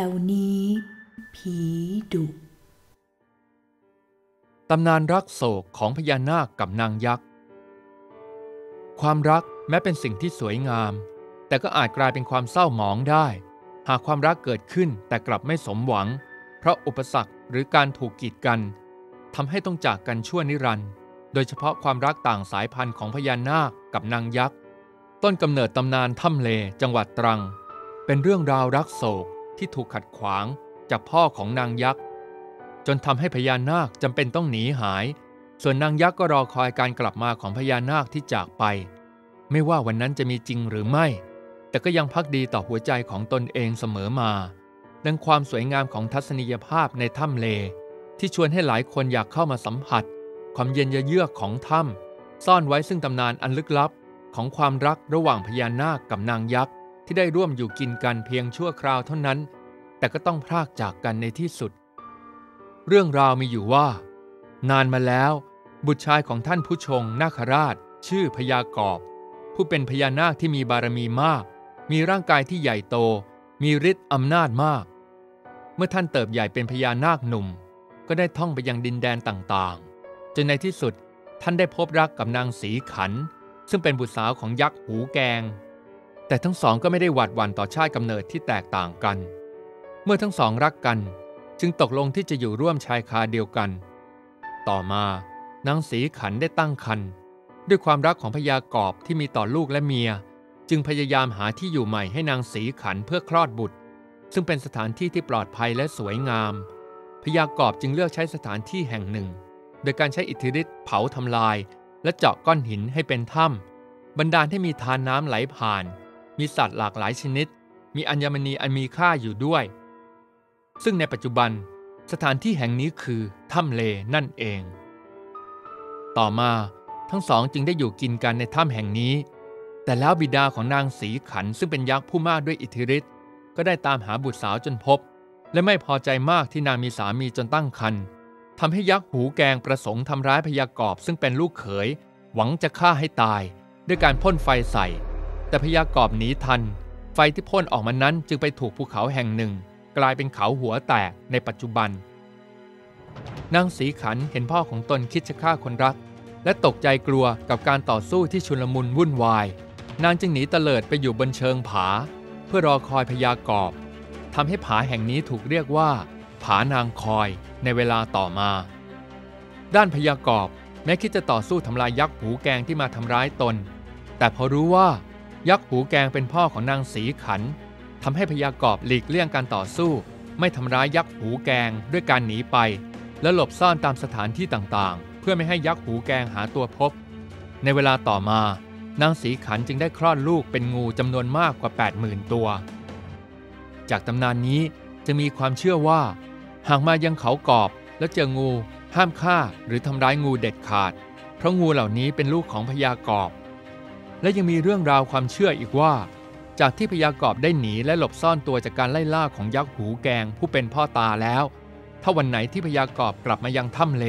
ถวนี้ ผีดุ ตำนานรักโศกของพญานาคกับนางยักษ์ ความรักแม้เป็นสิ่งที่สวยงาม แต่ก็อาจกลายเป็นความเศร้าหมองได้ หากความรักเกิดขึ้นแต่กลับไม่สมหวัง เพราะอุปสรรคหรือการถูกกีดกันทำให้ต้องจากกันชั่วนิรันดร์โดยเฉพาะความรักต่างสายพันธุ์ของพญานาคกับนางยักษ์ ต้นกำเนิดตำนานถ้ำเลจังหวัดตรัง เป็นเรื่องราวรักโศก ที่ถูกขัดขวางจากพ่อของนางยักษ์ จนทำให้พญานาคจำเป็นต้องหนีหาย ส่วนนางยักษ์ก็รอคอยการกลับมาของพญานาคที่จากไป ไม่ว่าวันนั้นจะมีจริงหรือไม่ แต่ก็ยังพักดีต่อหัวใจของตนเองเสมอมาดังความสวยงามของทัศนียภาพในถ้ำเล ที่ชวนให้หลายคนอยากเข้ามาสัมผัส ความเย็นยเยือกของถ้ำซ่อนไว้ซึ่งตำนานอันลึกลับของความรักระหว่างพญานาคกับนางยักษ์ ที่ได้ร่วมอยู่กินกันเพียงชั่วคราวเท่านั้น แต่ก็ต้องพรากจากกันในที่สุด เรื่องราวมีอยู่ว่า นานมาแล้ว บุตรชายของท่านผู้ชงนาคราช ชื่อพญากอบ ผู้เป็นพญานาคที่มีบารมีมาก มีร่างกายที่ใหญ่โต มีฤทธิ์อำนาจมาก เมื่อท่านเติบใหญ่เป็นพญานาคหนุ่ม ก็ได้ท่องไปยังดินแดนต่างๆ จนในที่สุดท่านได้พบรักกับนางสีขัน ซึ่งเป็นบุตรสาวของยักษ์หูแกง แต่ทั้งสองก็ไม่ได้หวาดหวั่นต่อชาติกำเนิดที่แตกต่างกัน เมื่อทั้งสองรักกัน จึงตกลงที่จะอยู่ร่วมชายคาเดียวกัน ต่อมานางสีขันได้ตั้งครรภ์ด้วยความรักของพญากอบที่มีต่อลูกและเมีย จึงพยายามหาที่อยู่ใหม่ให้นางสีขันเพื่อคลอดบุตร ซึ่งเป็นสถานที่ที่ปลอดภัยและสวยงาม พญากอบจึงเลือกใช้สถานที่แห่งหนึ่ง โดยการใช้อิทธิฤทธิ์เผาทำลาย และเจาะก้อนหินให้เป็นถ้ำบรรดาลให้มีทานน้ำไหลผ่าน มีสัตว์หลากหลายชนิด มีอัญมณีอันมีค่าอยู่ด้วย ซึ่งในปัจจุบันสถานที่แห่งนี้คือถ้ำเลนั่นเอง ต่อมาทั้งสองจึงได้อยู่กินกันในถ้ำแห่งนี้ แต่แล้วบิดาของนางสีขันซึ่งเป็นยักษ์ผู้มากด้วยอิทธิฤทธิ์ก็ได้ตามหาบุตรสาวจนพบ และไม่พอใจมากที่นางมีสามีจนตั้งครรภ์ทำให้ยักษ์หูแกงประสงค์ทำร้ายพยากอบซึ่งเป็นลูกเขย หวังจะฆ่าให้ตาย ด้วยการพ่นไฟใส่ แต่พยากอบหนีทัน ไฟที่พ่นออกมานั้นจึงไปถูกภูเขาแห่งหนึ่ง กลายเป็นเขาหัวแตกในปัจจุบันนางสีขันเห็นพ่อของตนคิดจะฆ่าคนรัก และตกใจกลัวกับการต่อสู้ที่ชุลมุนวุ่นวาย นางจึงหนีเตลิดไปอยู่บนเชิงผา เพื่อรอคอยพยากอบทำให้ผาแห่งนี้ถูกเรียกว่า ผานางคอยในเวลาต่อมา ด้านพยากอบแม้คิดจะต่อสู้ทำลายยักษ์หูแกงที่มาทำร้ายตน แต่พอรู้ว่า ยักษ์หูแกงเป็นพ่อของนางสีขันทำให้พยากอบหลีกเลี่ยงการต่อสู้ ไม่ทำร้ายยักษ์หูแกงด้วยการหนีไป และหลบซ่อนตามสถานที่ต่างๆ เพื่อไม่ให้ยักษ์หูแกงหาตัวพบ ในเวลาต่อมานางสีขันจึงได้คลอดลูกเป็นงูจำนวนมากกว่า 80,000 ตัว จากตำนานนี้จะมีความเชื่อว่า หากมายังเขากอบแล้วเจองู ห้ามฆ่าหรือทำร้ายงูเด็ดขาด เพราะงูเหล่านี้เป็นลูกของพญากอบ และยังมีเรื่องราวความเชื่ออีกว่า จากที่พญากอบได้หนีและหลบซ่อนตัวจากการไล่ล่าของยักษ์หูแกงผู้เป็นพ่อตาแล้ว ถ้าวันไหนที่พญากอบกลับมายังถ้ำเล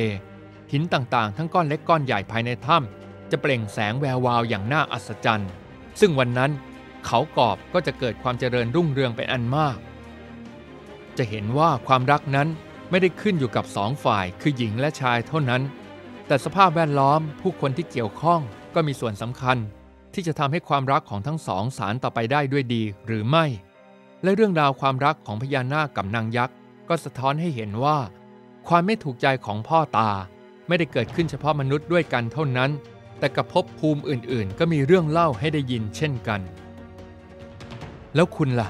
หินต่างๆ ทั้งก้อนเล็กก้อนใหญ่ภายในถ้ำจะเปล่งแสงแวววาวอย่างน่าอัศจรรย์ ซึ่งวันนั้นเขากอบก็จะเกิดความเจริญรุ่งเรืองเป็นอันมาก จะเห็นว่าความรักนั้นไม่ได้ขึ้นอยู่กับสองฝ่ายคือหญิงและชายเท่านั้น แต่สภาพแวดล้อมผู้คนที่เกี่ยวข้องก็มีส่วนสำคัญ ที่จะทำให้ความรักของทั้งสองสารต่อไปได้ด้วยดีหรือไม่ และเรื่องราวความรักของพญานาคกับนางยักษ์ก็สะท้อนให้เห็นว่า ความไม่ถูกใจของพ่อตา ไม่ได้เกิดขึ้นเฉพาะมนุษย์ด้วยกันเท่านั้น แต่กับภพภูมิอื่น ๆ ก็มีเรื่องเล่าให้ได้ยินเช่นกัน แล้วคุณล่ะ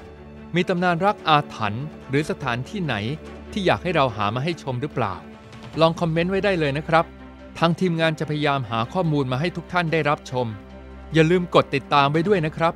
มีตำนานรักอาถรรพ์หรือสถานที่ไหนที่อยากให้เราหามาให้ชมหรือเปล่า ลองคอมเมนต์ไว้ได้เลยนะครับทางทีมงานจะพยายามหาข้อมูลมาให้ทุกท่านได้รับชม อย่าลืมกดติดตามไว้ด้วยนะครับ